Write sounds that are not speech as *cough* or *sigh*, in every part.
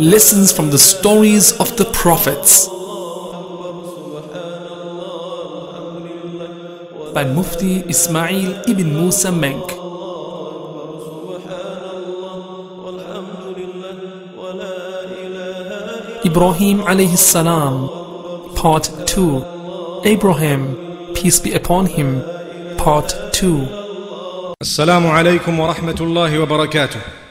lessons from the stories of the prophets by Mufti Ismail ibn Musa Menk. Ibrahim alayhi salam, part 2. Abraham, peace be upon him, part 2. Assalamu alaykum wa rahmatullahi wa barakatuh.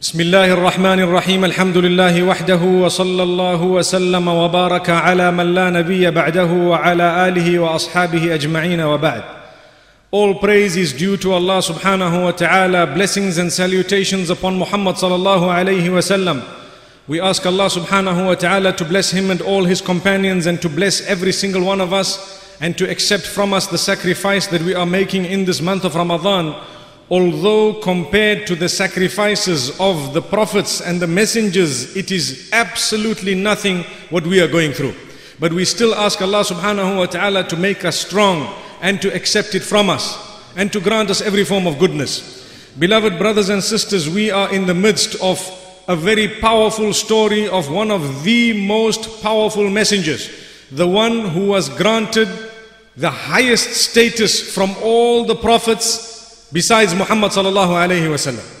بسم الله الرحمن الرحيم الحمد لله وحده وصلى الله وسلم وبارك على من لا نبي بعده وعلى آله وأصحابه أجمعين وبعد. All praise is due to Allah subhanahu wa ta'ala. Blessings and salutations upon Muhammad sallallahu alayhi wa sallam. We ask Allah subhanahu wa ta'ala to bless him and all his companions and to bless every single one of us and to accept from us the sacrifice that we are making in this month of Ramadan. Although compared to the sacrifices of the prophets and the messengers, it is absolutely nothing what we are going through. But we still ask Allah subhanahu wa ta'ala to make us strong and to accept it from us and to grant us every form of goodness. Beloved brothers and sisters, we are in the midst of a very powerful story of one of the most powerful messengers, the one who was granted the highest status from all the prophets besides Muhammad sallallahu alayhi wasallam.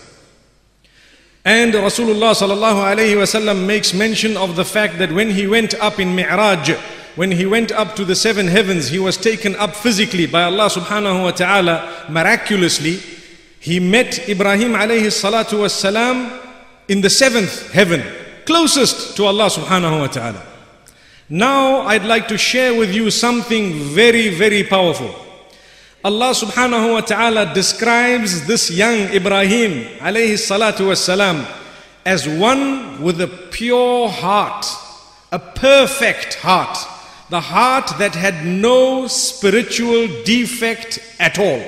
And Rasulullah sallallahu alayhi wasallam makes mention of the fact that when he went up in Mi'raj, when he went up to the seven heavens, he was taken up physically by Allah subhanahu wa ta'ala miraculously. He met Ibrahim alayhi salatu was salam in the seventh heaven, closest to Allah subhanahu wa ta'ala. Now I'd like to share with you something very, very powerful. Allah subhanahu wa ta'ala describes this young Ibrahim alayhi salatu wasalam as one with a pure heart, a perfect heart, the heart that had no spiritual defect at all.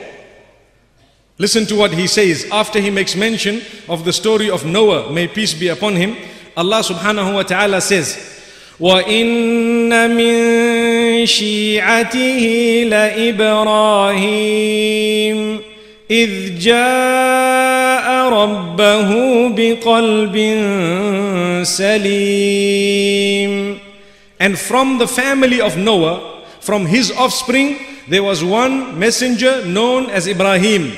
Listen to what he says after he makes mention of the story of Noah, may peace be upon him. Allah subhanahu wa ta'ala says, وإن من شيعته لإبراهيم إذ جاء ربه بقلب سليم And from the family of Noah, from his offspring, there was one messenger known as Ibrahim.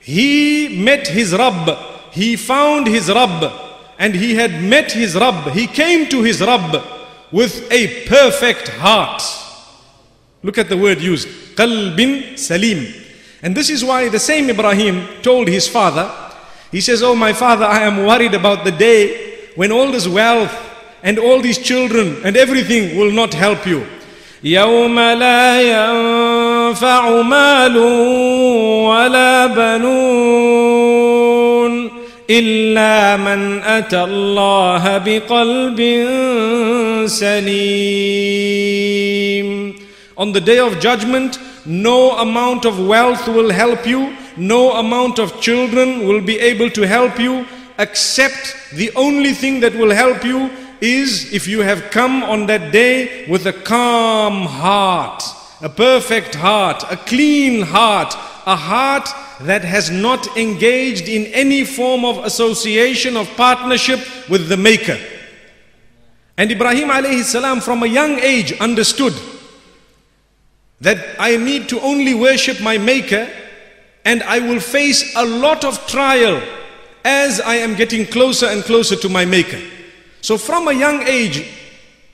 He met his Rabb, he found his Rabb, and he had met his Rabb. He came to his Rabb with a perfect heart. Look at the word used, qalbin salim. And this is why the same Ibrahim told his father, he says, Oh my father, I am worried about the day when all this wealth and all these children and everything will not help you. يوم لا ينفع مال ولا بنون إلا من أتى الله بقلب سليم On the day of judgment, no amount of wealth will help you, no amount of children will be able to help you, except the only thing that will help you is if you have come on that day with a calm heart, a perfect heart, a clean heart, a heart that has not engaged in any form of association of partnership with the Maker. And Ibrahim alayhi salam from a young age understood that I need to only worship my Maker and I will face a lot of trial as I am getting closer and closer to my Maker. So from a young age,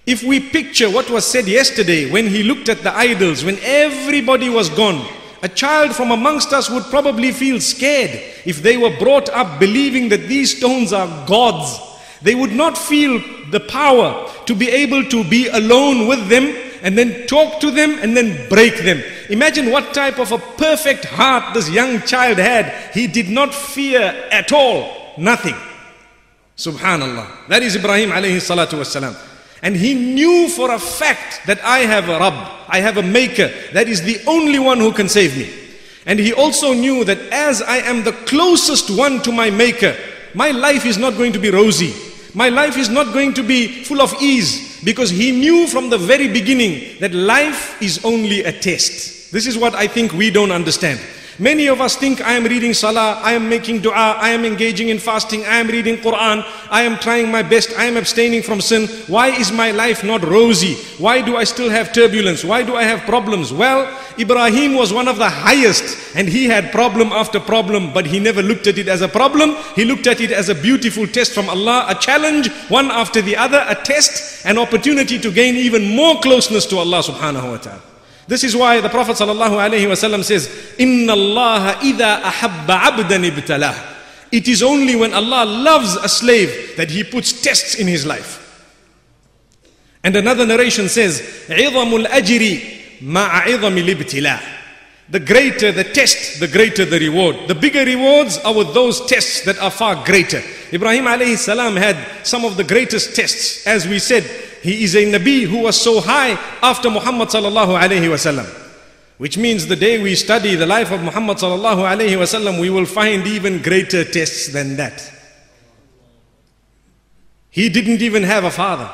if we picture what was said yesterday when he looked at the idols, when everybody was gone, a child from amongst us would probably feel scared if they were brought up believing that these stones are gods. They would not feel the power to be able to be alone with them and then talk to them and then break them. Imagine what type of a perfect heart this young child had. He did not fear at all, nothing. Subhanallah. That is Ibrahim alayhi salatu wasalam. And he knew for a fact that I have a Rabb, I have a Maker, that is the only one who can save me. And he also knew that as I am the closest one to my Maker, my life is not going to be rosy. My life is not going to be full of ease because he knew from the very beginning that life is only a test. This is what I think we don't understand. Many of us think I am reading salah, I am making dua, I am engaging in fasting, I am reading Quran, I am trying my best, I am abstaining from sin. Why is my life not rosy? Why do I still have turbulence? Why do I have problems? Well, Ibrahim was one of the highest and he had problem after problem, but he never looked at it as a problem. He looked at it as a beautiful test from Allah, a challenge, one after the other, a test, an opportunity to gain even more closeness to Allah subhanahu wa ta'ala. This is why the Prophet ﷺ says, إِنَّ اللَّهَ إِذَا أَحَبَّ عَبْدًا ابْتَلَاهُ It is only when Allah loves a slave that He puts tests in his life. And another narration says, عِظَمُ الْأَجْرِ مَعَ عِظَمِ الْإِبْتِلَاهِ The greater the test, the greater the reward. The bigger rewards are with those tests that are far greater. Ibrahim alayhi salam had some of the greatest tests. As we said, he is a Nabi who was so high after Muhammad sallallahu alayhi wasallam. Which means the day we study the life of Muhammad sallallahu alayhi wasallam, we will find even greater tests than that. He didn't even have a father.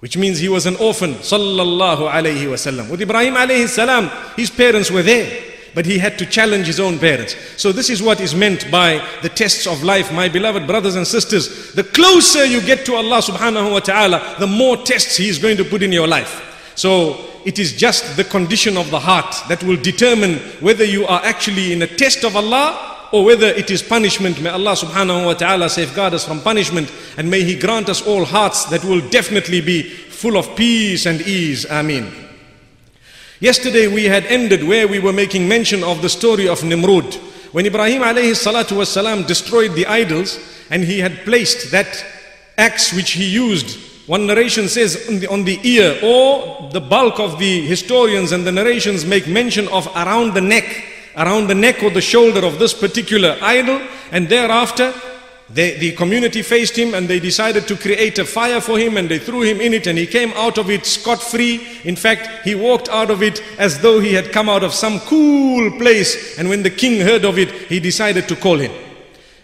Which means he was an orphan, sallallahu alayhi wasallam. With Ibrahim alayhi salam, his parents were there but he had to challenge his own parents. So this is what is meant by the tests of life, my beloved brothers and sisters. The closer you get to Allah subhanahu wa ta'ala, the more tests he is going to put in your life. So it is just the condition of the heart that will determine whether you are actually in a test of Allah or whether it is punishment. May Allah subhanahu wa ta'ala safeguard us from punishment and may He grant us all hearts that will definitely be full of peace and ease. Ameen. Yesterday we had ended where we were making mention of the story of Nimrud. When Ibrahim alayhi salatu wasalam destroyed the idols and he had placed that axe which he used, one narration says on the, on the ear or the bulk of the historians and the narrations make mention of around the neck, around the neck or the shoulder of this particular idol and thereafter they, the community faced him and they decided to create a fire for him and they threw him in it and he came out of it scot free. In fact, he walked out of it as though he had come out of some cool place. And when the king heard of it, he decided to call him.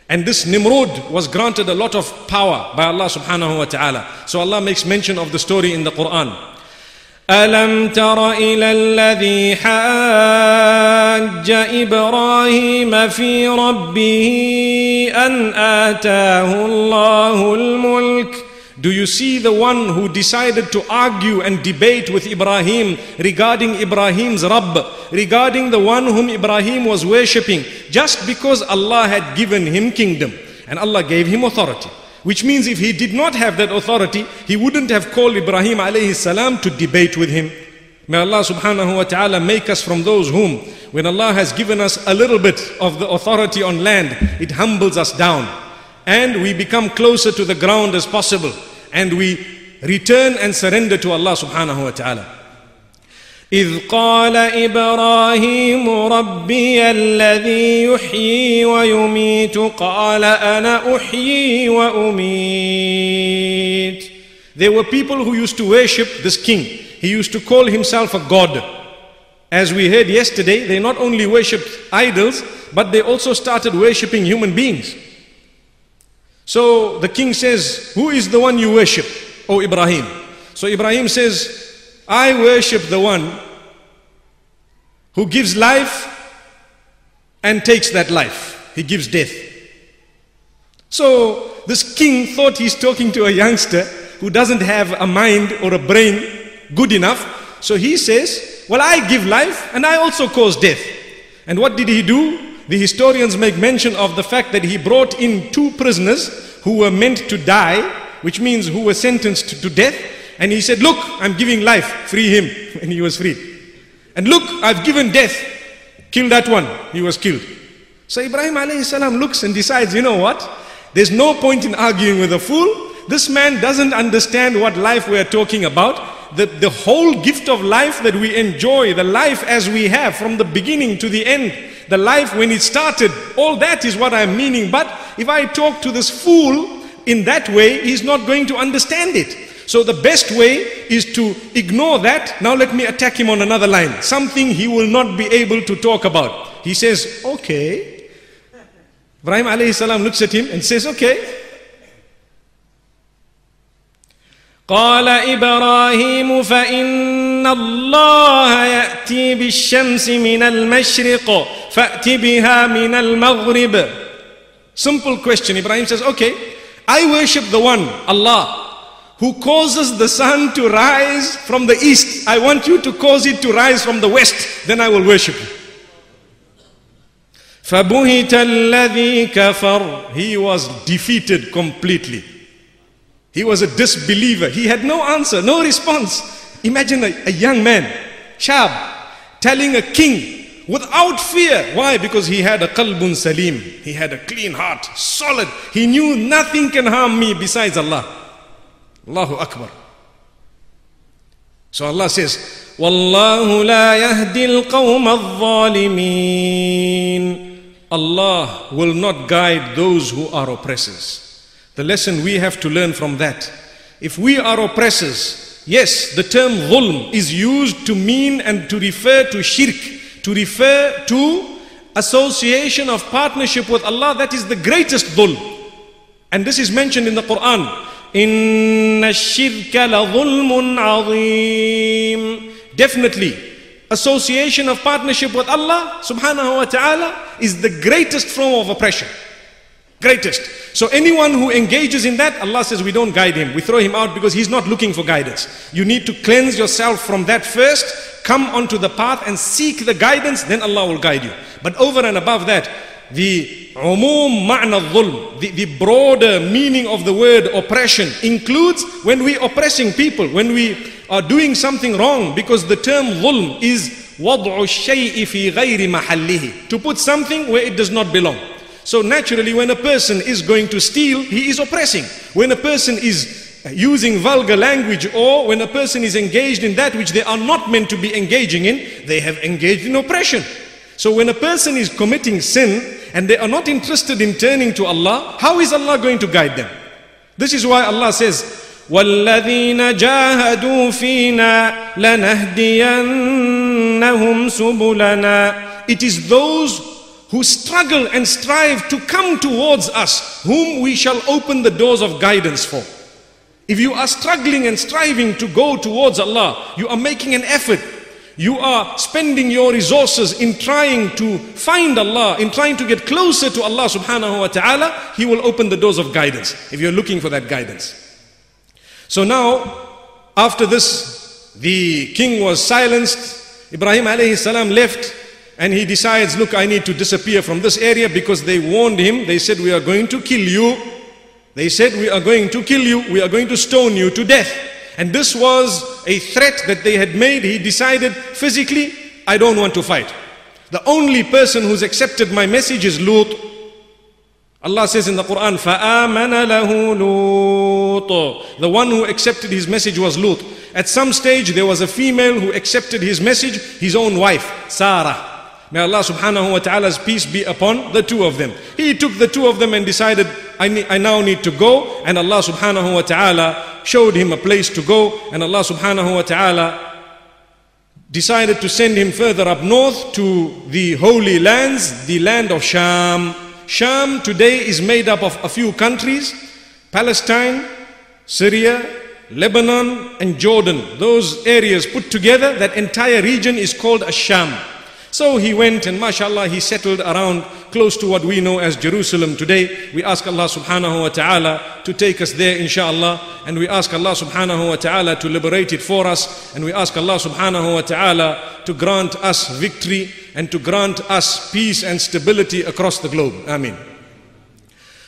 And this Nimrod was granted a lot of power by Allah subhanahu wa ta'ala. So Allah makes mention of the story in the Quran. ألم تر إلى الذي حاج إبراهيم في ربه أن آتاه الله الملك Do you see the one who decided to argue and debate with Ibrahim regarding Ibrahim's Rabb, regarding the one whom Ibrahim was worshipping, just because Allah had given him kingdom and Allah gave him authority? Which means if he did not have that authority, he wouldn't have called Ibrahim alayhi salam to debate with him. May Allah subhanahu wa ta'ala make us from those whom, when Allah has given us a little bit of the authority on land, it humbles us down. And we become closer to the ground as possible. And we return and surrender to Allah subhanahu wa ta'ala. إذ قال إبراهيم ربي الذي يحيي ويميت قال أنا أحيي وأميت There were people who used to worship this king. He used to call himself a god. As we heard yesterday, they not only worshipped idols, but they also started worshipping human beings. So the king says, Who is the one you worship, O Ibrahim? So Ibrahim says, I worship the one who gives life and takes that life. He gives death. So this king thought he's talking to a youngster who doesn't have a mind or a brain good enough. So he says, Well, I give life and I also cause death. And what did he do? The historians make mention of the fact that he brought in two prisoners who were meant to die, which means who were sentenced to death. And he said, Look, I'm giving life, free him. *laughs* And he was freed. And look, I've given death, kill that one. He was killed. So Ibrahim alayhi salam looks and decides, you know what? There's no point in arguing with a fool. This man doesn't understand what life we're talking about. The, the whole gift of life that we enjoy, the life as we have from the beginning to the end, the life when it started, all that is what I'm meaning. But if I talk to this fool, in that way, he's not going to understand it. So the best way is to ignore that. Now let me attack him on another line. Something he will not be able to talk about. He says, okay. Ibrahim alayhi salam looks at him and says, okay. قال إبراهيم فإن الله يأتي بالشمس من المشرق فأت بها من المغرب Simple question. Ibrahim says, okay, I worship the one, Allah, who causes the sun to rise from the east. I want you to cause it to rise from the west. Then I will worship you. فبهت الذي كفر He was defeated completely. He was a disbeliever. He had no answer, no response. Imagine a, a young man, shab, telling a king without fear. Why? Because he had a qalbun salim. He had a clean heart, solid. He knew nothing can harm me besides Allah. Allahu Akbar. So Allah says, Wallahu la yahdi al-qawm Allah will not guide those who are oppressors. The lesson we have to learn from that. If we are oppressors, yes, the term dhulm is used to mean and to refer to shirk, to refer to association of partnership with Allah. That is the greatest dhulm. And this is mentioned in the Quran. Inna shirka al-ẓulmun azim. Definitely, association of partnership with Allah subhanahu wa ta'ala is the greatest form of oppression. Greatest. So anyone who engages in that, Allah says we don't guide him. We throw him out because he's not looking for guidance. You need to cleanse yourself from that first. Come onto the path and seek the guidance, then Allah will guide you. But over and above that, the umum ma'na dhulm, the, the broader meaning of the word oppression includes when we're oppressing people, when we are doing something wrong because the term dhulm is wad'u shay'i fi ghayri mahallihi, to put something where it does not belong. So naturally when a person is going to steal, he is oppressing. When a person is using vulgar language or when a person is engaged in that which they are not meant to be engaging in, they have engaged in oppression. So when a person is committing sin, and they are not interested in turning to Allah, how is Allah going to guide them? This is why Allah says, والذين جاهدوا فينا لنهدينهم سبلنا It is those who struggle and strive to come towards us, whom we shall open the doors of guidance for. If you are struggling and striving to go towards Allah, you are making an effort. you are spending your resources in trying to find Allah, in trying to get closer to Allah subhanahu wa ta'ala, He will open the doors of guidance if you're looking for that guidance. So now, after this, the king was silenced. Ibrahim alayhi salam left and he decides, look, I need to disappear from this area because they warned him. They said, we are going to kill you. They said, we are going to kill you. We are going to stone you to death. And this was a threat that they had made. He decided, physically, I don't want to fight. The only person who's accepted my message is Lut. Allah says in the Quran, فَآمَنَ لَهُ لُوطُ The one who accepted his message was Lut. At some stage, there was a female who accepted his message, his own wife, Sarah. May Allah subhanahu wa ta'ala's peace be upon the two of them. He took the two of them and decided, I, need, I now need to go. And Allah subhanahu wa ta'ala showed him a place to go. And Allah subhanahu wa ta'ala decided to send him further up north to the holy lands, the land of Sham. Sham today is made up of a few countries Palestine, Syria, Lebanon, and Jordan. Those areas put together, that entire region is called Asham. So he went and mashallah he settled around close to what we know as Jerusalem today. We ask Allah subhanahu wa ta'ala to take us there inshallah and we ask Allah subhanahu wa ta'ala to liberate it for us and we ask Allah subhanahu wa ta'ala to grant us victory and to grant us peace and stability across the globe. Amen.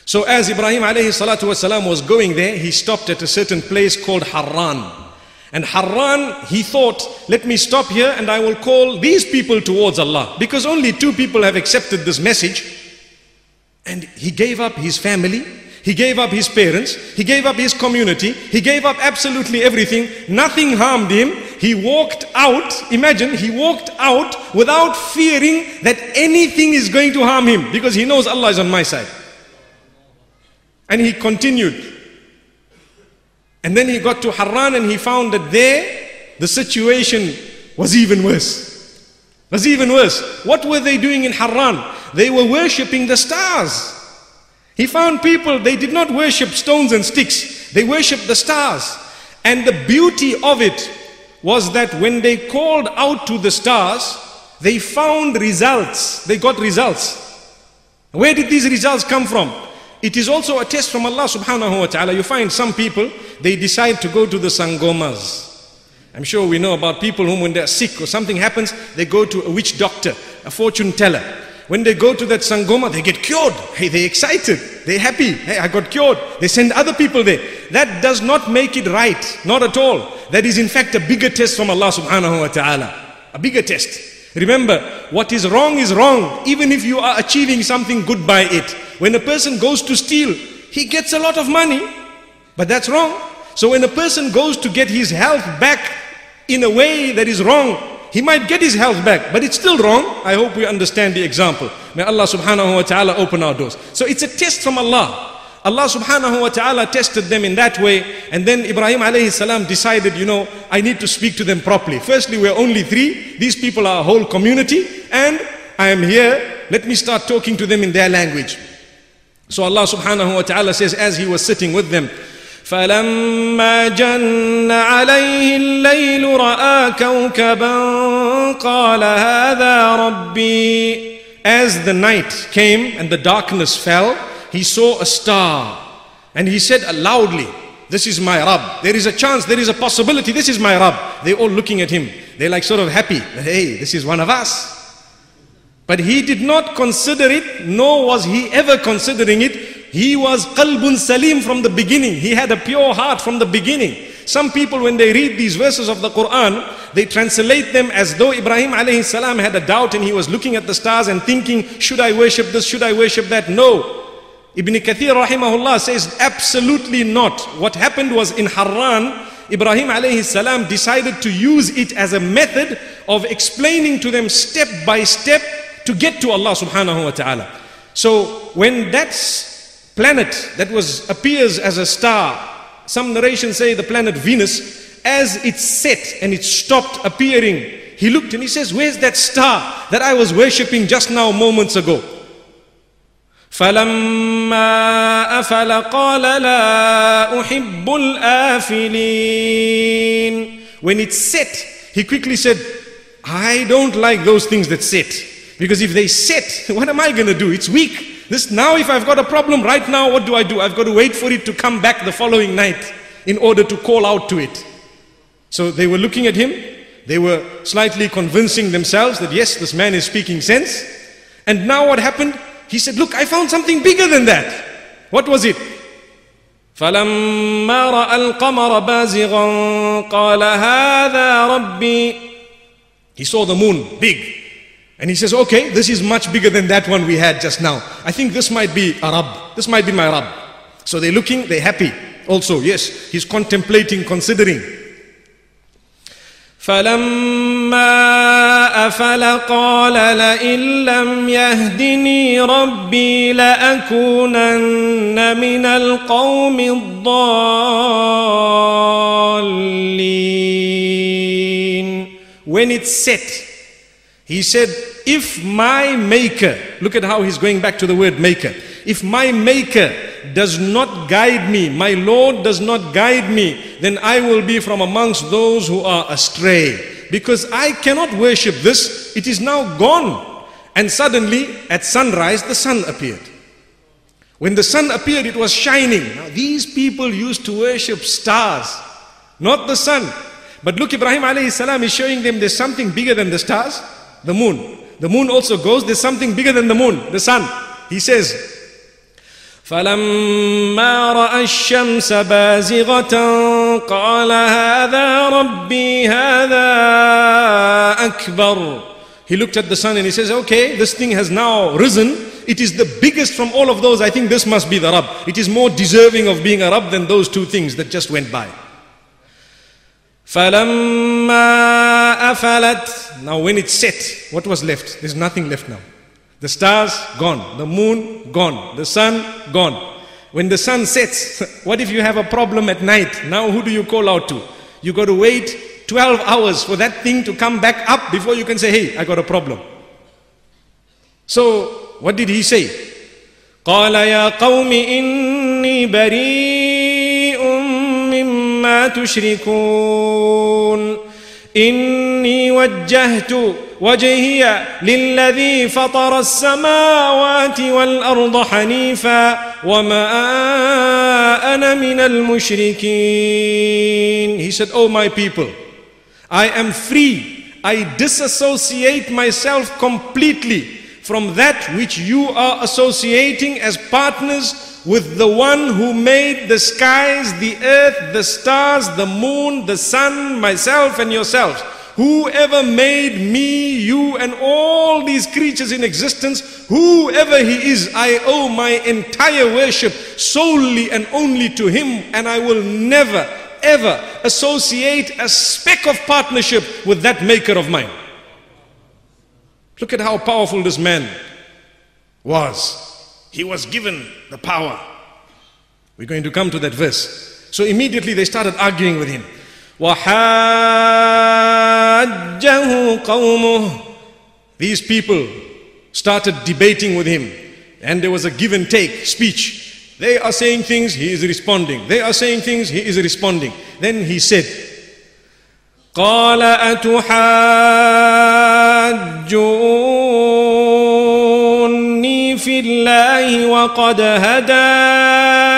So as Ibrahim alayhi salatu was going there, he stopped at a certain place called Harran. And Harran, he thought, let me stop here and I will call these people towards Allah. Because only two people have accepted this message. And he gave up his family, he gave up his parents, he gave up his community, he gave up absolutely everything. Nothing harmed him. He walked out, imagine, he walked out without fearing that anything is going to harm him because he knows Allah is on my side. And he continued And then he got to Harran and he found that there the situation was even worse. Was even worse. What were they doing in Harran? They were worshipping the stars. He found people, they did not worship stones and sticks, they worshipped the stars. And the beauty of it was that when they called out to the stars, they found results. They got results. Where did these results come from? It is also a test from Allah subhanahu wa ta'ala. You find some people, they decide to go to the sangomas. I'm sure we know about people whom when they're sick or something happens, they go to a witch doctor, a fortune teller. When they go to that sangoma, they get cured. Hey, they're excited. They're happy. Hey, I got cured. They send other people there. That does not make it right. Not at all. That is in fact a bigger test from Allah subhanahu wa ta'ala. A bigger test. Remember, what is wrong is wrong, even if you are achieving something good by it. When a person goes to steal, he gets a lot of money, but that's wrong. So when a person goes to get his health back in a way that is wrong, he might get his health back, but it's still wrong. I hope we understand the example. May Allah subhanahu wa ta'ala open our doors. So it's a test from Allah. Allah subhanahu wa ta'ala tested them in that way. And then Ibrahim alayhi salam decided, you know, I need to speak to them properly. Firstly, we're only three. These people are a whole community. And I am here. Let me start talking to them in their language. So Allah subhanahu wa ta'ala says, as he was sitting with them, فلما جن عليه الليل راى كوكبا قال هذا ربي As the night came and the darkness fell, he saw a star and he said loudly, This is my Rabb. There is a chance, there is a possibility, this is my Rabb. They're all looking at him. They're like sort of happy that, hey, this is one of us. But he did not consider it, nor was he ever considering it. He was qalbun salim from the beginning. He had a pure heart from the beginning. Some people, when they read these verses of the Quran, they translate them as though Ibrahim alayhi salam had a doubt and he was looking at the stars and thinking, should I worship this, should I worship that? No. Ibn Kathir rahimahullah says absolutely not. What happened was in Harran, Ibrahim alayhi salam decided to use it as a method of explaining to them step by step to get to Allah subhanahu wa ta'ala. So when that planet that was appears as a star, some narrations say the planet Venus, as it set and it stopped appearing, he looked and he says, Where's that star that I was worshipping just now moments ago? فلما افل قال لا احب الافلين when it set he quickly said i don't like those things that set because if they set *laughs* what am i going to do it's weak this now if i've got a problem right now what do i do i've got to wait for it to come back the following night in order to call out to it so they were looking at him they were slightly convincing themselves that yes this man is speaking sense and now what happened he said, Look, I found something bigger than that. What was it? فلما راى القمر بازغا قال هذا ربي He saw the moon big. And he says, okay, this is much bigger than that one we had just now. I think this might be a Rabb. This might be my Rabb. So they're looking, they're happy. Also, yes, he's contemplating, considering. فلما افل قال لئن لم يهدني ربي لاكونن من القوم الضالين when it set he said if my maker look at how he's going back to the word maker if my maker does not guide me, my Lord does not guide me, then I will be from amongst those who are astray. Because I cannot worship this, it is now gone. And suddenly, at sunrise, the sun appeared. When the sun appeared, it was shining. Now, these people used to worship stars, not the sun. But look, Ibrahim alayhi salam is showing them there's something bigger than the stars, the moon. The moon also goes, there's something bigger than the moon, the sun. He says, فلما راى الشمس بازغه قال هذا ربي هذا اكبر He looked at the sun and he says, okay, this thing has now risen. It is the biggest from all of those. I think this must be the Rabb. It is more deserving of being a Rabb than those two things that just went by. فلما أفلت Now when it set, what was left? There's nothing left now. The stars gone, the moon gone, the sun gone. When the sun sets, *laughs* what if you have a problem at night? Now who do you call out to? You got to wait 12 hours for that thing to come back up before you can say, hey, I got a problem. So, what did he say? قال يا قوم إني بريء مما تشركون إني وجهت وجهي للذي فطر السماوات والأرض حنيفا وما أنا من المشركين He said, Oh my people, I am free. I disassociate myself completely from that which you are associating as partners with the one who made the skies, the earth, the stars, the moon, the sun, myself and yourselves. Whoever made me, you, and all these creatures in existence, whoever he is, I owe my entire worship solely and only to him, and I will never, ever associate a speck of partnership with that maker of mine. Look at how powerful this man was. He was given the power. We're going to come to that verse. So immediately they started arguing with him. وحاجه قومه These people started debating with him, and there was a give and take speech. They are saying things, he is responding. They are saying things, he is responding. Then he said, قال أتحاجوني الله وقد هدان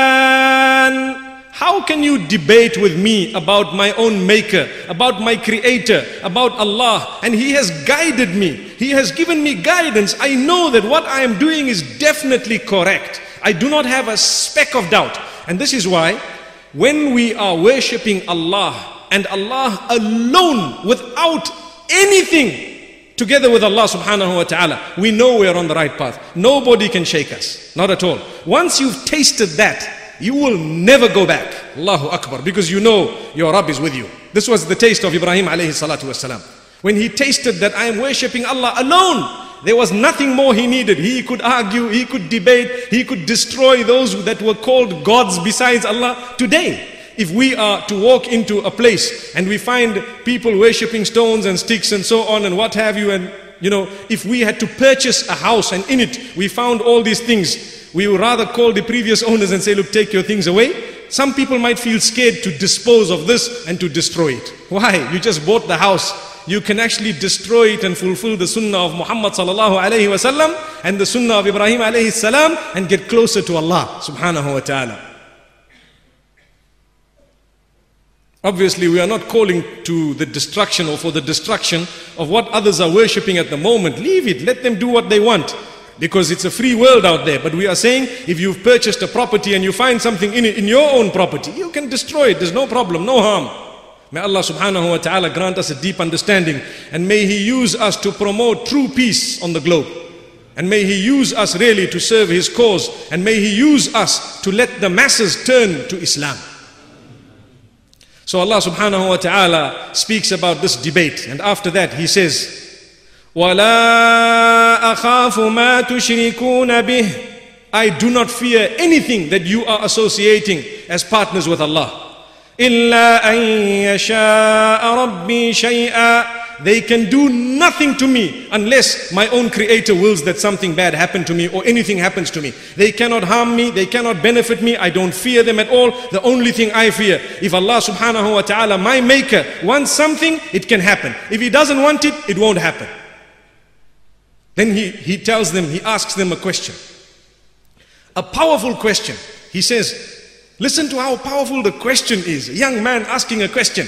How can you debate with me about my own maker, about my creator, about Allah? And He has guided me. He has given me guidance. I know that what I am doing is definitely correct. I do not have a speck of doubt. And this is why when we are worshipping Allah and Allah alone without anything together with Allah subhanahu wa ta'ala, we know we are on the right path. Nobody can shake us. Not at all. Once you've tasted that, you will never go back. Allahu Akbar. Because you know your Rabb is with you. This was the taste of Ibrahim alayhi salatu wasalam. When he tasted that I am worshipping Allah alone, there was nothing more he needed. He could argue, he could debate, he could destroy those that were called gods besides Allah. Today, if we are to walk into a place and we find people worshipping stones and sticks and so on and what have you, and you know, if we had to purchase a house and in it we found all these things, we would rather call the previous owners and say, look, take your things away. Some people might feel scared to dispose of this and to destroy it. Why? You just bought the house. You can actually destroy it and fulfill the sunnah of Muhammad sallallahu alayhi wasallam and the sunnah of Ibrahim alayhi salam and get closer to Allah subhanahu wa ta'ala. Obviously, we are not calling to the destruction or for the destruction of what others are worshipping at the moment. Leave it. Let them do what they want. Because it's a free world out there. But we are saying if you've purchased a property and you find something in it, in your own property, you can destroy it. There's no problem, no harm. May Allah subhanahu wa ta'ala grant us a deep understanding and may He use us to promote true peace on the globe. And may He use us really to serve His cause. And may He use us to let the masses turn to Islam. So Allah subhanahu wa ta'ala speaks about this debate. And after that He says, ولا أخاف ما تشركون به I do not fear anything that you are associating as partners with Allah. إلا أن يشاء ربي شيئا they can do nothing to me unless my own creator wills that something bad happen to me or anything happens to me. They cannot harm me, they cannot benefit me, I don't fear them at all. The only thing I fear, if Allah subhanahu wa ta'ala, my maker, wants something, it can happen. If He doesn't want it, it won't happen. Then he, he tells them, he asks them a question. A powerful question. He says, listen to how powerful the question is. A young man asking a question.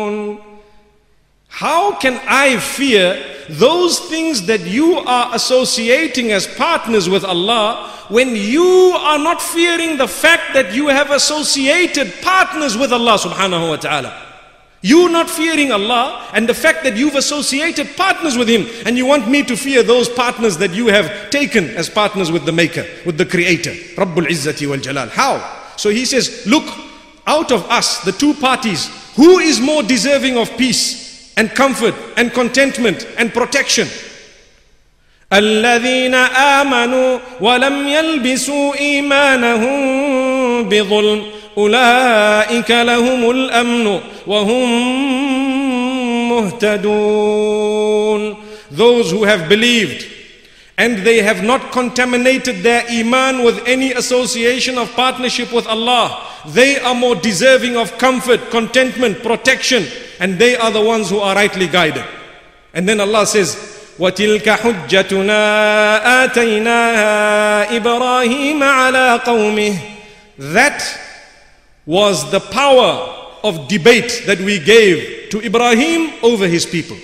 How can I fear those things that you are associating as partners with Allah when you are not fearing the fact that you have associated partners with Allah subhanahu wa ta'ala? You not fearing Allah and the fact that you've associated partners with Him and you want me to fear those partners that you have taken as partners with the Maker, with the Creator, Rabbul Izzati wal Jalal. How? So he says, look, out of us, the two parties, who is more deserving of peace and comfort and contentment and protection? الذين آمنوا ولم يلبسوا إيمانهم بظلم أولئك لهم الأمن وهم مهتدون Those who have believed and they have not contaminated their iman with any association of partnership with Allah. They are more deserving of comfort, contentment, protection, and they are the ones who are rightly guided. And then Allah says, وتلك حجتنا آتيناها إبراهيم على قومه That was the power of debate that we gave to Ibrahim over his people.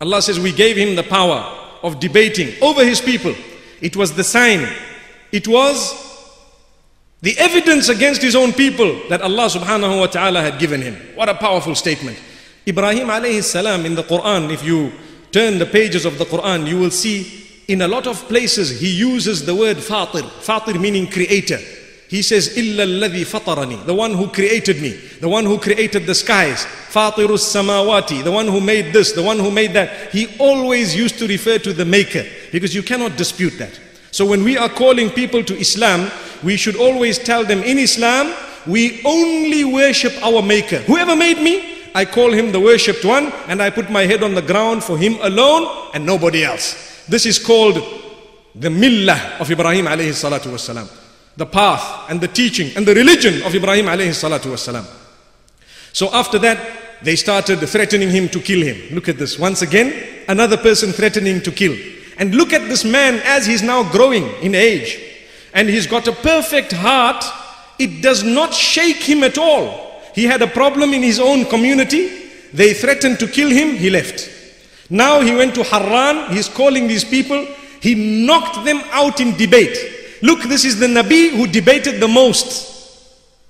Allah says we gave him the power of debating over his people. It was the sign. It was the evidence against his own people that Allah subhanahu wa ta'ala had given him. What a powerful statement. Ibrahim alayhi salam in the Quran, if you turn the pages of the Quran, you will see in a lot of places he uses the word fatir. Fatir meaning creator. He says, إِلَّا الَّذِي فَطَرَنِي The one who created me. The one who created the skies. فَاطِرُ السَّمَاوَاتِ The one who made this. The one who made that. He always used to refer to the maker. Because you cannot dispute that. So when we are calling people to Islam, we should always tell them in Islam, we only worship our maker. Whoever made me, I call him the worshipped one and I put my head on the ground for him alone and nobody else. This is called the millah of Ibrahim alayhi salatu wasalam the path and the teaching and the religion of Ibrahim alayhi salatu wasalam. So after that, they started threatening him to kill him. Look at this. Once again, another person threatening to kill. And look at this man as he's now growing in age. And he's got a perfect heart. It does not shake him at all. He had a problem in his own community. They threatened to kill him. He left. Now he went to Harran. He's calling these people. He knocked them out in debate. Look, this is the Nabi who debated the most.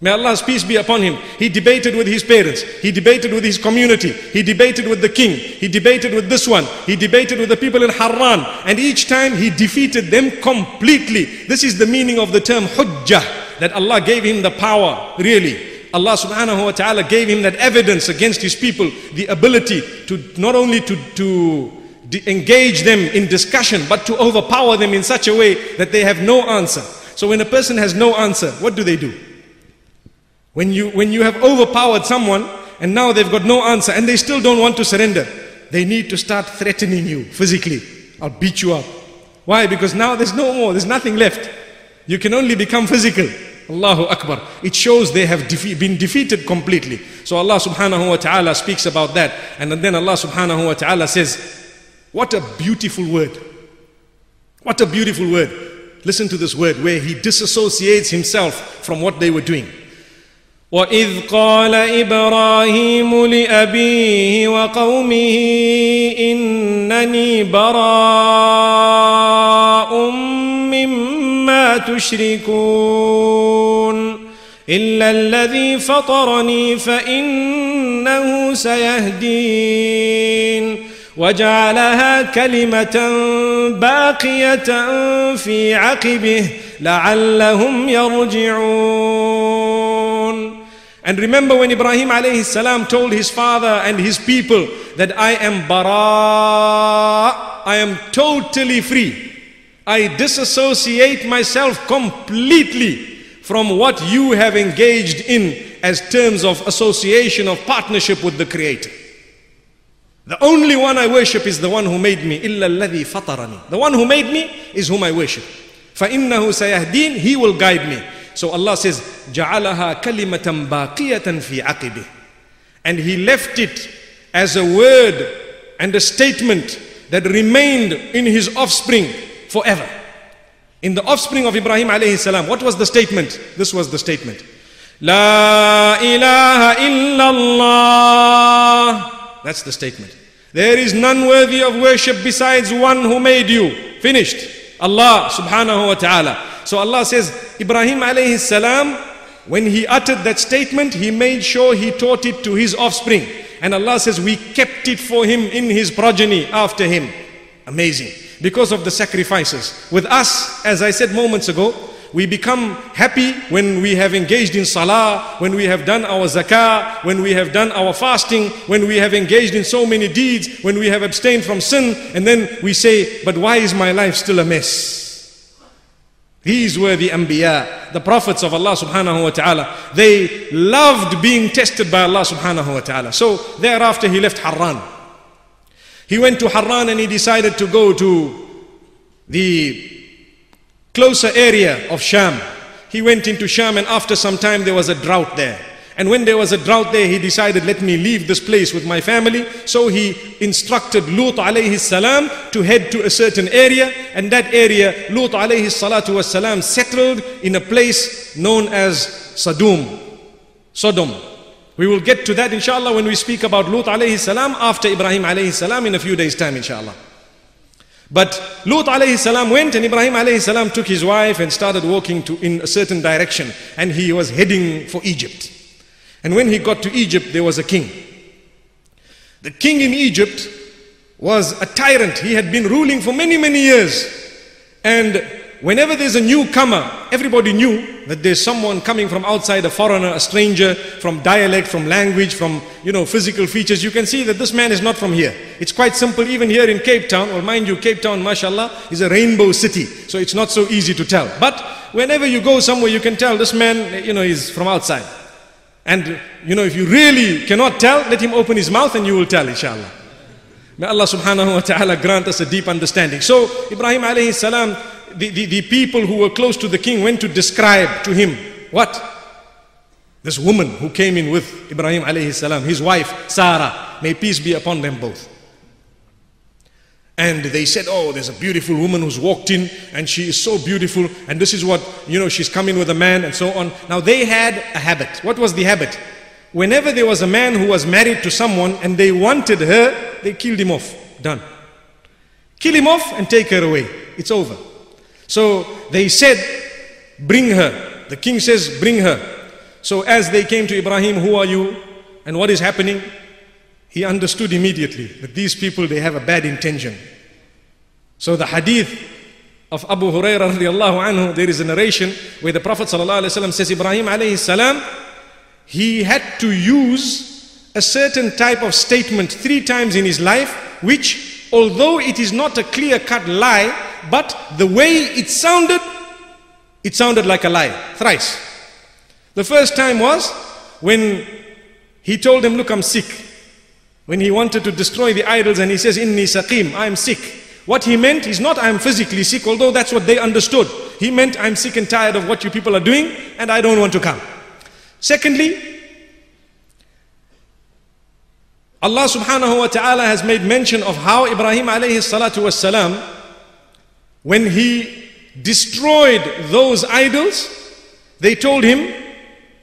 May Allah's peace be upon him. He debated with his parents. He debated with his community. He debated with the king. He debated with this one. He debated with the people in Harran. And each time he defeated them completely. This is the meaning of the term hujjah. That Allah gave him the power, really. Allah subhanahu wa ta'ala gave him that evidence against his people. The ability to not only to, to engage them in discussion, but to overpower them in such a way that they have no answer. So when a person has no answer, what do they do? When you, when you have overpowered someone and now they've got no answer and they still don't want to surrender, they need to start threatening you physically. I'll beat you up. Why? Because now there's no more, there's nothing left. You can only become physical. Allahu Akbar. It shows they have defe been defeated completely. So Allah subhanahu wa ta'ala speaks about that. And then Allah subhanahu wa ta'ala says, What a beautiful word. What a beautiful word. Listen to this word where he disassociates himself from what they were doing. وإذ قال إبراهيم لأبيه وقومه إنني براء مما تشركون إلا الذي فطرني فإنه سيهدين وجعلها كلمة باقية في عقبه لعلهم يرجعون And remember when Ibrahim alayhi salam told his father and his people that I am bara, I am totally free. I disassociate myself completely from what you have engaged in as terms of association of partnership with the Creator. The only one I worship is the one who made me. إِلَّا الَّذِي فَطَرَنِي The one who made me is whom I worship. فَإِنَّهُ سَيَهْدِينَ He will guide me. So Allah says, جَعَلَهَا كَلِمَةً بَاقِيَةً فِي عَقِبِهِ And He left it as a word and a statement that remained in His offspring forever. In the offspring of Ibrahim alayhi salam, what was the statement? This was the statement. لا إله إلا الله that's the statement. There is none worthy of worship besides one who made you. Finished. Allah subhanahu wa ta'ala. So Allah says, Ibrahim alayhi salam when he uttered that statement, he made sure he taught it to his offspring. And Allah says, We kept it for him in his progeny after him. Amazing. Because of the sacrifices. With us, as I said moments ago, we become happy when we have engaged in salah, when we have done our zakah, when we have done our fasting, when we have engaged in so many deeds, when we have abstained from sin, and then we say, But why is my life still a mess? These were the Anbiya, the prophets of Allah subhanahu wa ta'ala. They loved being tested by Allah subhanahu wa ta'ala. So thereafter he left Harran. He went to Harran and he decided to go to the closer area of Sham. He went into Sham and after some time there was a drought there. And when there was a drought there, he decided, let me leave this place with my family. So he instructed Lut alayhi salam to head to a certain area. And that area, Lut alayhi salatu was salam settled in a place known as Sadum, Sodom. We will get to that inshallah when we speak about Lut alayhi salam after Ibrahim alayhi salam in a few days time inshallah. But Lut alayhi salam went and Ibrahim alayhi salam took his wife and started walking to, in a certain direction and he was heading for Egypt. And when he got to Egypt, there was a king. The king in Egypt was a tyrant. He had been ruling for many, many years. And whenever there's a newcomer, everybody knew that there's someone coming from outside, a foreigner, a stranger, from dialect, from language, from, you know, physical features. You can see that this man is not from here. It's quite simple, even here in Cape Town. or mind you, Cape Town, mashallah, is a rainbow city. So it's not so easy to tell. But whenever you go somewhere, you can tell this man, you know, is from outside. And you know, if you really cannot tell, let him open his mouth and you will tell, inshallah. May Allah subhanahu wa ta'ala grant us a deep understanding. So, Ibrahim alayhi salam, the, the, the people who were close to the king went to describe to him what? This woman who came in with Ibrahim alayhi salam, his wife, Sarah, may peace be upon them both. And they said, Oh, there's a beautiful woman who's walked in and she is so beautiful. And this is what, you know, she's coming with a man and so on. Now they had a habit. What was the habit? Whenever there was a man who was married to someone and they wanted her, they killed him off. Done. Kill him off and take her away. It's over. So they said, Bring her. The king says, Bring her. So as they came to Ibrahim, Who are you? And what is happening? he understood immediately that these people they have a bad intention. So the hadith of Abu Hurairah anhu, there is a narration where the Prophet says Ibrahim alayhi he had to use a certain type of statement three times in his life, which although it is not a clear-cut lie, but the way it sounded, it sounded like a lie, thrice. The first time was when he told them, look, I'm sick. When he wanted to destroy the idols and he says, Inni saqim, I am sick. What he meant is not I am physically sick, although that's what they understood. He meant I'm sick and tired of what you people are doing and I don't want to come. Secondly, Allah subhanahu wa ta'ala has made mention of how Ibrahim alayhi salatu was salam, when he destroyed those idols, they told him,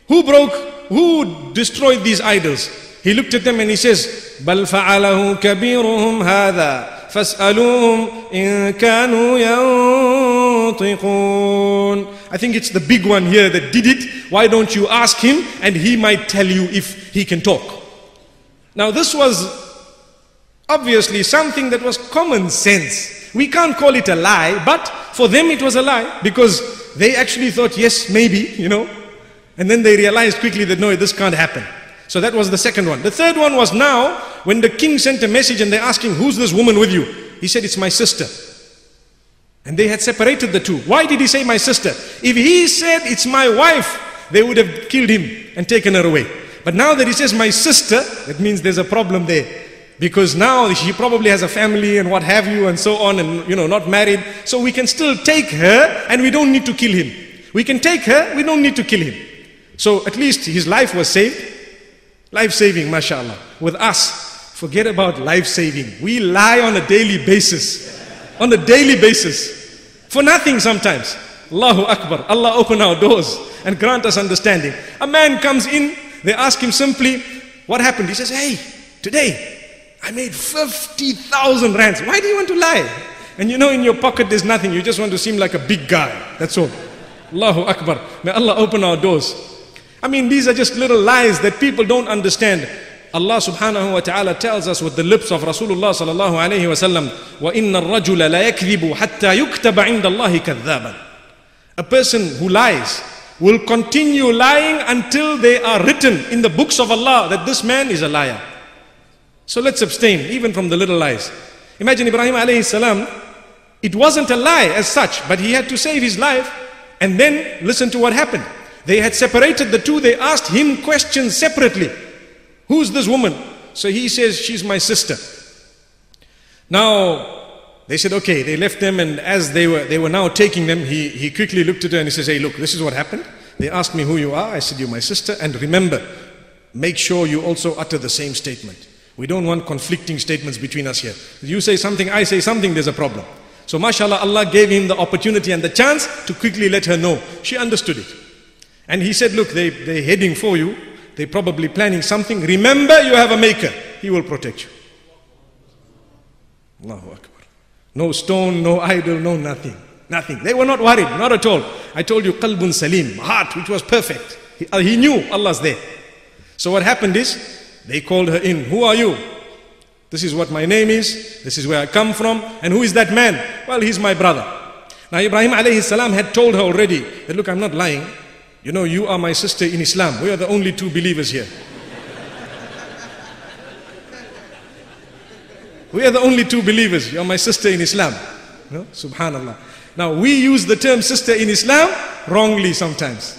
who broke, who destroyed these idols? He looked at them and he says, بل فعله كبيرهم هذا فاسألوهم إن كانوا ينطقون I think it's the big one here that did it. Why don't you ask him and he might tell you if he can talk. Now this was obviously something that was common sense. We can't call it a lie, but for them it was a lie because they actually thought, yes, maybe, you know. And then they realized quickly that no, this can't happen. So that was the second one. The third one was now when the king sent a message and they're asking, Who's this woman with you? He said, It's my sister. And they had separated the two. Why did he say my sister? If he said it's my wife, they would have killed him and taken her away. But now that he says my sister, that means there's a problem there. Because now she probably has a family and what have you and so on and you know not married. So we can still take her and we don't need to kill him. We can take her, we don't need to kill him. So at least his life was saved. Life saving, mashallah. With us, forget about life saving. We lie on a daily basis. On a daily basis. For nothing sometimes. Allahu Akbar. Allah open our doors and grant us understanding. A man comes in, they ask him simply, What happened? He says, Hey, today I made 50,000 rands. Why do you want to lie? And you know, in your pocket there's nothing. You just want to seem like a big guy. That's all. Allahu Akbar. May Allah open our doors. I mean, these are just little lies that people don't understand. Allah subhanahu wa ta'ala tells us with the lips of Rasulullah sallallahu alayhi wa sallam, وَإِنَّ الرَّجُلَ لَا يَكْذِبُ حَتَّى يُكْتَبَ عِنْدَ اللَّهِ كَذَّابًا A person who lies will continue lying until they are written in the books of Allah that this man is a liar. So let's abstain even from the little lies. Imagine Ibrahim alayhi salam, it wasn't a lie as such, but he had to save his life and then listen to what happened. They had separated the two, they asked him questions separately. Who's this woman? So he says, She's my sister. Now, they said, okay, they left them, and as they were, they were now taking them, he, he quickly looked at her and he says, Hey, look, this is what happened. They asked me who you are. I said, You're my sister. And remember, make sure you also utter the same statement. We don't want conflicting statements between us here. You say something, I say something, there's a problem. So, mashallah, Allah gave him the opportunity and the chance to quickly let her know. She understood it. And he said, Look, they, they're heading for you. They're probably planning something. Remember, you have a maker. He will protect you. Allahu Akbar. No stone, no idol, no nothing. Nothing. They were not worried, not at all. I told you, qalbun salim, heart which was perfect. He, uh, he knew Allah's there. So what happened is, they called her in. Who are you? This is what my name is. This is where I come from. And who is that man? Well, he's my brother. Now Ibrahim alayhi salam had told her already that look, I'm not lying. You know, you are my sister in Islam. We are the only two believers here. *laughs* we are the only two believers. You are my sister in Islam. No? Subhanallah. Now we use the term sister in Islam wrongly sometimes.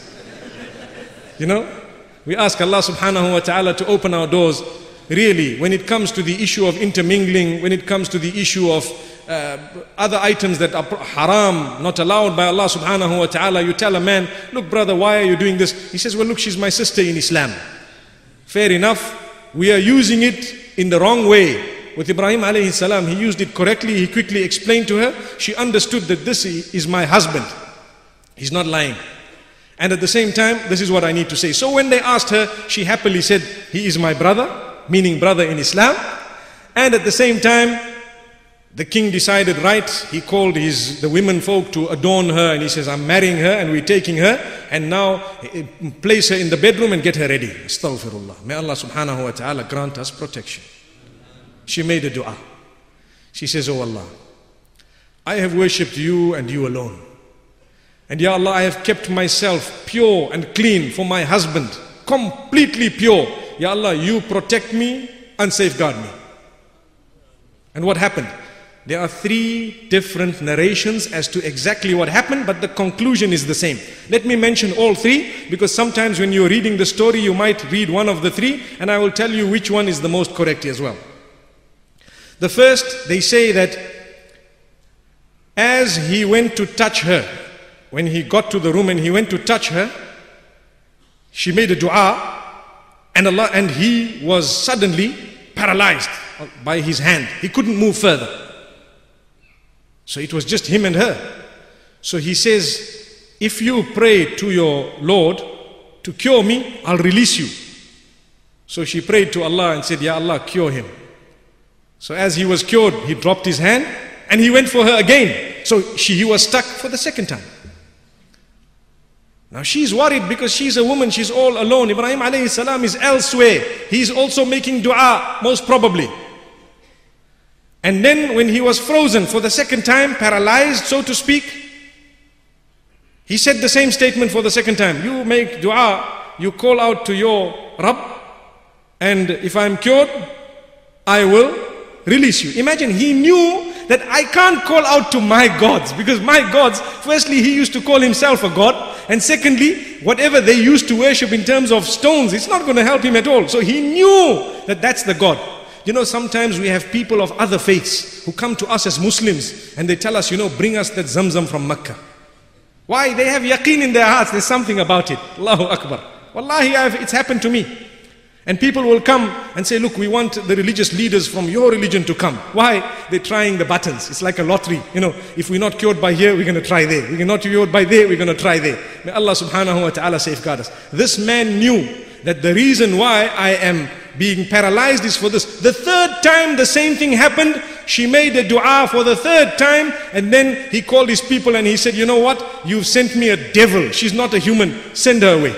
You know? We ask Allah subhanahu wa ta'ala to open our doors. Really, when it comes to the issue of intermingling, when it comes to the issue of uh, other items that are haram, not allowed by Allah subhanahu wa ta'ala, you tell a man, look brother, why are you doing this? He says, well look, she's my sister in Islam. Fair enough. We are using it in the wrong way. With Ibrahim alayhi salam, he used it correctly. He quickly explained to her. She understood that this is my husband. He's not lying. And at the same time, this is what I need to say. So when they asked her, she happily said, He is my brother, meaning brother in Islam. And at the same time, the king decided, right, he called his, the women folk to adorn her and he says, I'm marrying her and we're taking her and now eh, place her in the bedroom and get her ready. Astaghfirullah. May Allah subhanahu wa ta'ala grant us protection. She made a dua. She says, Oh Allah, I have worshipped you and you alone. And Ya Allah, I have kept myself pure and clean for my husband, completely pure. Ya Allah, you protect me and safeguard me. And what happened? There are three different narrations as to exactly what happened, but the conclusion is the same. Let me mention all three because sometimes when you're reading the story, you might read one of the three, and I will tell you which one is the most correct as well. The first, they say that as he went to touch her, when he got to the room and he went to touch her, she made a dua, and Allah and he was suddenly paralyzed by his hand. He couldn't move further. So it was just him and her. So he says, If you pray to your Lord to cure me, I'll release you. So she prayed to Allah and said, Ya Allah, cure him. So as he was cured, he dropped his hand and he went for her again. So she, he was stuck for the second time. Now she's worried because she's a woman, she's all alone. Ibrahim alayhi salam is elsewhere. He's also making dua, most probably. And then when he was frozen for the second time, paralyzed, so to speak, he said the same statement for the second time. You make dua, you call out to your Rabb, and if I'm cured, I will release you. Imagine he knew that I can't call out to my gods because my gods, firstly, he used to call himself a god. And secondly, whatever they used to worship in terms of stones, it's not going to help him at all. So he knew that that's the God. You know, sometimes we have people of other faiths who come to us as Muslims and they tell us, you know, bring us that Zamzam from Mecca. Why? They have yaqeen in their hearts. There's something about it. Allahu Akbar. Wallahi, I've, it's happened to me. And people will come and say, look, we want the religious leaders from your religion to come. Why? They're trying the buttons. It's like a lottery. You know, if we're not cured by here, we're going to try there. We're not cured by there, we're going to try there. May Allah subhanahu wa ta'ala safeguard us. This man knew that the reason why I am being paralyzed is for this. The third time the same thing happened, she made a dua for the third time, and then he called his people and he said, You know what? You've sent me a devil. She's not a human. Send her away.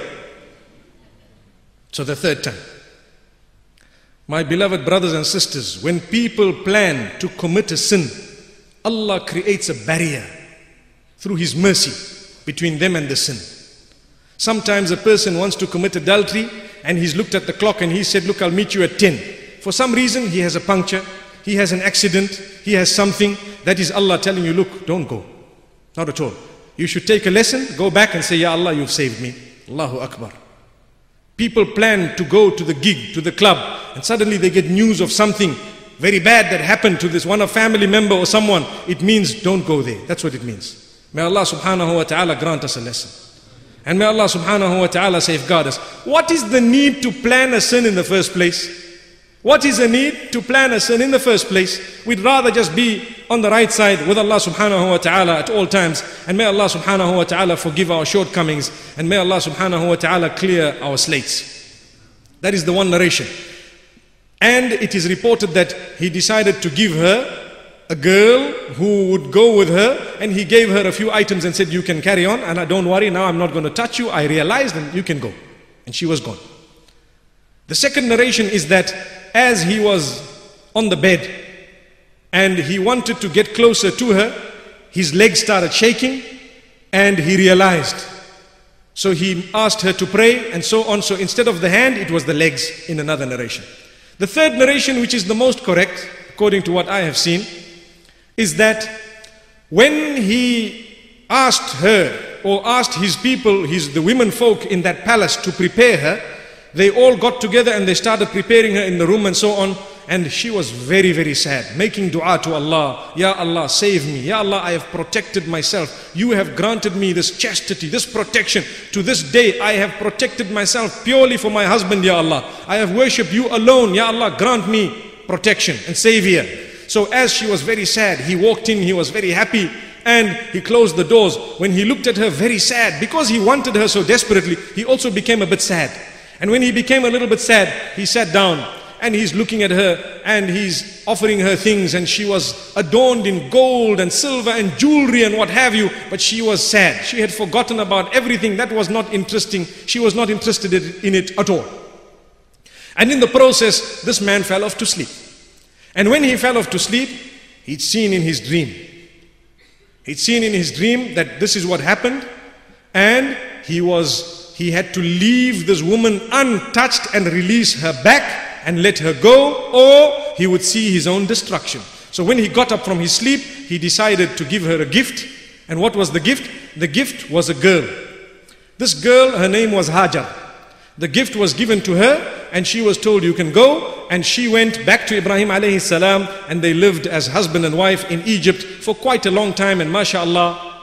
So the third time. My beloved brothers and sisters, when people plan to commit a sin, Allah creates a barrier through His mercy between them and the sin. Sometimes a person wants to commit adultery and he's looked at the clock and he said, Look, I'll meet you at 10. For some reason, he has a puncture, he has an accident, he has something. That is Allah telling you, Look, don't go. Not at all. You should take a lesson, go back and say, Ya Allah, you've saved me. Allahu Akbar. People plan to go to the gig, to the club, and suddenly they get news of something very bad that happened to this one, a family member or someone. It means don't go there. That's what it means. May Allah subhanahu wa ta'ala grant us a lesson. And may Allah subhanahu wa ta'ala safeguard us. What is the need to plan a sin in the first place? What is the need to plan a sin in the first place? We'd rather just be on the right side with Allah subhanahu wa ta'ala at all times. And may Allah subhanahu wa ta'ala forgive our shortcomings. And may Allah subhanahu wa ta'ala clear our slates. That is the one narration. And it is reported that he decided to give her a girl who would go with her and he gave her a few items and said, You can carry on and I don't worry, now I'm not going to touch you. I realized and you can go. And she was gone. The second narration is that as he was on the bed and he wanted to get closer to her, his legs started shaking and he realized. So he asked her to pray and so on. So instead of the hand, it was the legs in another narration. The third narration, which is the most correct, according to what I have seen, is that when he asked her or asked his people, his, the women folk in that palace to prepare her, they all got together and they started preparing her in the room and so on. And she was very, very sad, making dua to Allah. Ya Allah, save me. Ya Allah, I have protected myself. You have granted me this chastity, this protection. To this day, I have protected myself purely for my husband, Ya Allah. I have worshipped you alone. Ya Allah, grant me protection and savior. So as she was very sad, he walked in, he was very happy, and he closed the doors. When he looked at her very sad, because he wanted her so desperately, he also became a bit sad. And when he became a little bit sad, he sat down and he's looking at her and he's offering her things. And she was adorned in gold and silver and jewelry and what have you but she was sad. She had forgotten about everything. That was not interesting. She was not interested in it at all. And in the process this man fell off to sleep. And when he fell off to sleep he'd seen in his dream. He'd seen in his dream that this is what happened. And he was he had to leave this woman untouched and release her back and let her go, or he would see his own destruction. So when he got up from his sleep, he decided to give her a gift. And what was the gift? The gift was a girl. This girl, her name was Hajar. The gift was given to her, and she was told, You can go. And she went back to Ibrahim alayhi salam, and they lived as husband and wife in Egypt for quite a long time. And mashallah,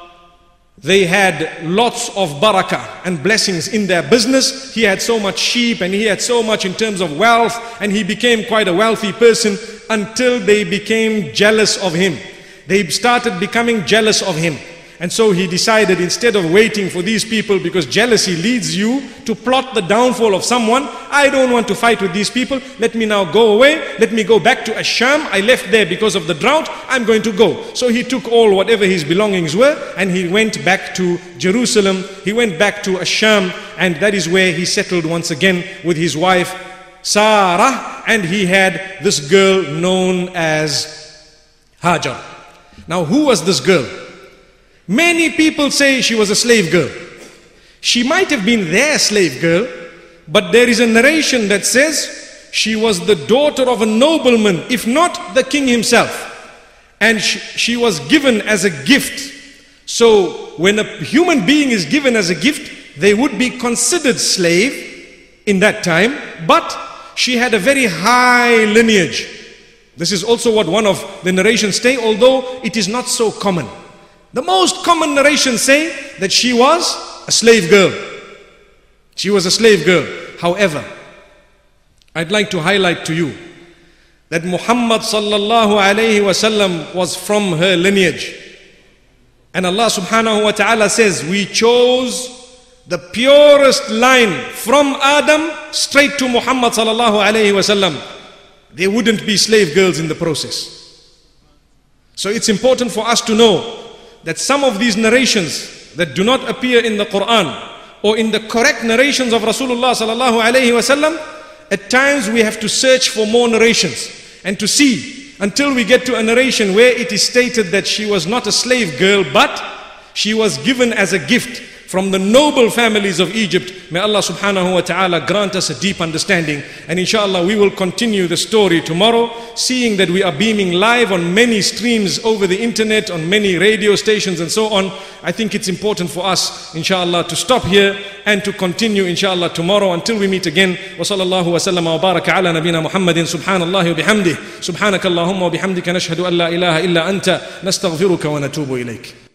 they had lots of barakah and blessings in their business. He had so much sheep and he had so much in terms of wealth and he became quite a wealthy person until they became jealous of him. They started becoming jealous of him. And so he decided instead of waiting for these people because jealousy leads you to plot the downfall of someone, I don't want to fight with these people. Let me now go away. Let me go back to Asham. I left there because of the drought. I'm going to go. So he took all whatever his belongings were and he went back to Jerusalem. He went back to Asham and that is where he settled once again with his wife Sarah and he had this girl known as Hajar. Now who was this girl? Many people say she was a slave girl. She might have been their slave girl, but there is a narration that says she was the daughter of a nobleman, if not the king himself. And she, she was given as a gift. So when a human being is given as a gift, they would be considered slave in that time, but she had a very high lineage. This is also what one of the narrations say, although it is not so common. The most common narrations say that she was a slave girl. She was a slave girl. However, I'd like to highlight to you that Muhammad sallallahu alayhi wasallam was from her lineage. And Allah subhanahu wa ta'ala says, we chose the purest line from Adam straight to Muhammad sallallahu alayhi wasallam. There wouldn't be slave girls in the process. So it's important for us to know that some of these narrations that do not appear in the Quran or in the correct narrations of Rasulullah sallallahu alaihi wasallam, at times we have to search for more narrations and to see until we get to a narration where it is stated that she was not a slave girl but she was given as a gift from the noble families of Egypt. May Allah subhanahu wa ta'ala grant us a deep understanding. And inshallah, we will continue the story tomorrow, seeing that we are beaming live on many streams over the internet, on many radio stations and so on. I think it's important for us, inshallah, to stop here and to continue, inshallah, tomorrow until we meet again. Wa sallallahu wa sallam wa baraka ala nabina Muhammadin subhanallah wa bihamdih. Subhanaka Allahumma wa bihamdika nashhadu an la ilaha illa anta nastaghfiruka wa natubu ilayk.